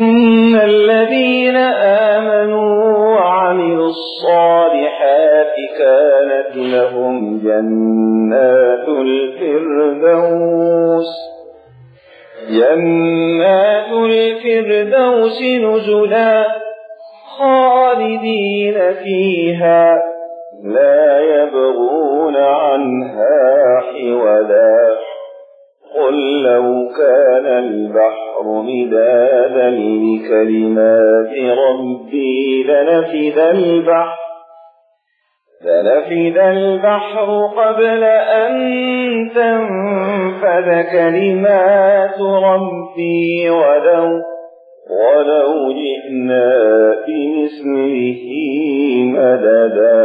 إن الذين آمنوا وعملوا الصالحات كانت لهم جنات الفردوس جنات الفردوس نزلا خالدين فيها لا يبغون قل لو كان البحر مدادا لكلمات ربي لنفذ البحر لنفذ البحر قبل أن تنفذ كلمات ربي ولو ولو جئنا بمثله مددا.